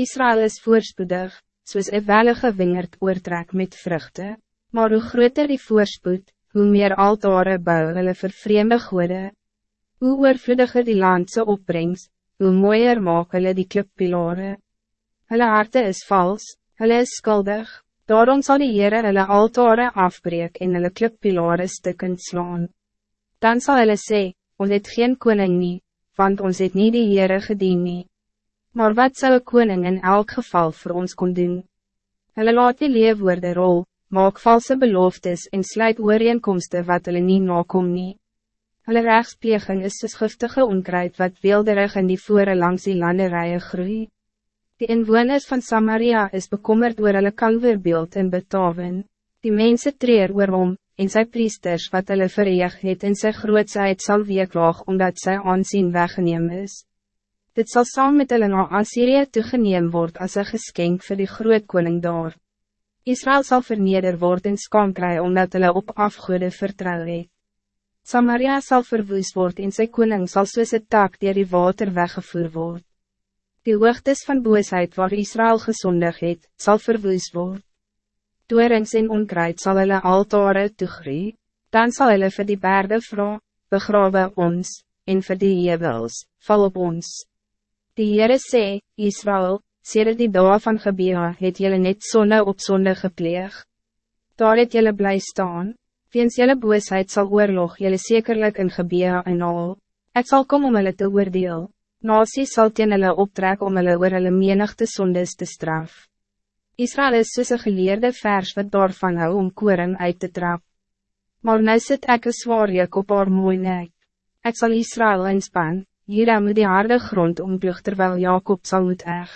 Israël is voorspoedig, soos een wellige wingerd oortrek met vruchten, maar hoe groter die voorspoed, hoe meer altare bou hulle vir vreemde goede. Hoe oorvloediger die landse opbrengs, hoe mooier maak hulle die klippilare. Hulle harte is vals, hulle is skuldig, daarom zal die Heere hulle altare afbreek en hulle klippilare stukken slaan. Dan zal hulle sê, ons het geen koning nie, want ons het nie die Heere gedien nie. Maar wat zou een koning in elk geval voor ons kon doen? Hulle laat die leefwoorde rol, maak valse beloftes en sluit ooreenkomste wat hulle nie nakom nie. Hulle rechtspleging is soos giftige onkruid wat weelderig in die voere langs die landerije groei. Die inwoners van Samaria is bekommerd oor hulle kalverbeeld in Betaven. Die mensen treer oor hom, en sy priesters wat hulle verreeg het in sy grootsheid sal weeklaag omdat sy aansien weggeneem is. Dit zal saam met hulle na Assyrië toegeneem word as een geskenk vir die groot koning daar. Israël zal verneder worden en skam kry omdat hulle op afgoede vertrouw het. Samaria zal verwoes word en sy koning sal soos een tak dier die water weggevoer word. Die hoogtes van boosheid waar Israël gezondig het, sal verwoes word. Toerings en onkruid sal hulle altare toegroei, dan zal hulle vir die berde vrouw, begrawe ons, en vir die jebels, val op ons. Die Heere sê, Israël, sêre die dag van Gebea het jylle net sonde op sonde gepleeg. Daar het jylle bly staan, weens jylle boosheid sal oorlog jylle zekerlijk in Gebea en al. Ek sal kom om hulle te oordeel, nasie sal teen hulle optrek om hulle oor hulle menigte sondes te straf. Israël is soos een geleerde vers wat daarvan hou om koring uit te trap. Maar nou sit ek een zwaar op haar mooi nek. Ek sal Israël inspan, Hierda moet die harde grond omploeg terwijl Jacob zal moet eg.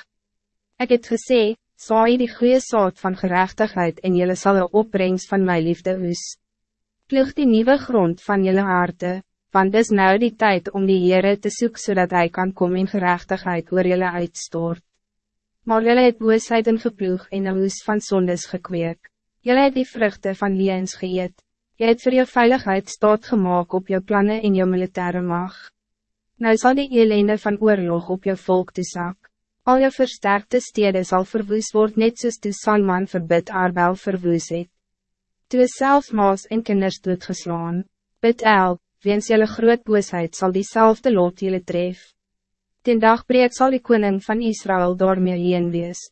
Ik het gesê, saai die goede saad van gerechtigheid en jullie zal een opbrengst van mijn liefde oes. Ploeg die nieuwe grond van jullie harte, want dis nou die tijd om die Heere te zoeken zodat hij kan komen in gerechtigheid waar jullie uitstoort. Maar jullie het boosheid en geploeg en een oes van zondes gekweek. Jullie het die vruchten van liens geëet. Jy het voor je veiligheid staat gemaakt op je plannen in je militaire macht. Nou zal die ellende van oorlog op je volk te zak. Al je versterkte steden zal verwoes worden net soos toe Salman verbid Arbel verwoes het. Toe is selfs maas en kinders doodgeslaan. Bid El, weens jylle groot boosheid sal diezelfde lot jylle tref. Ten dag breek zal die koning van Israël daarmee heen wees.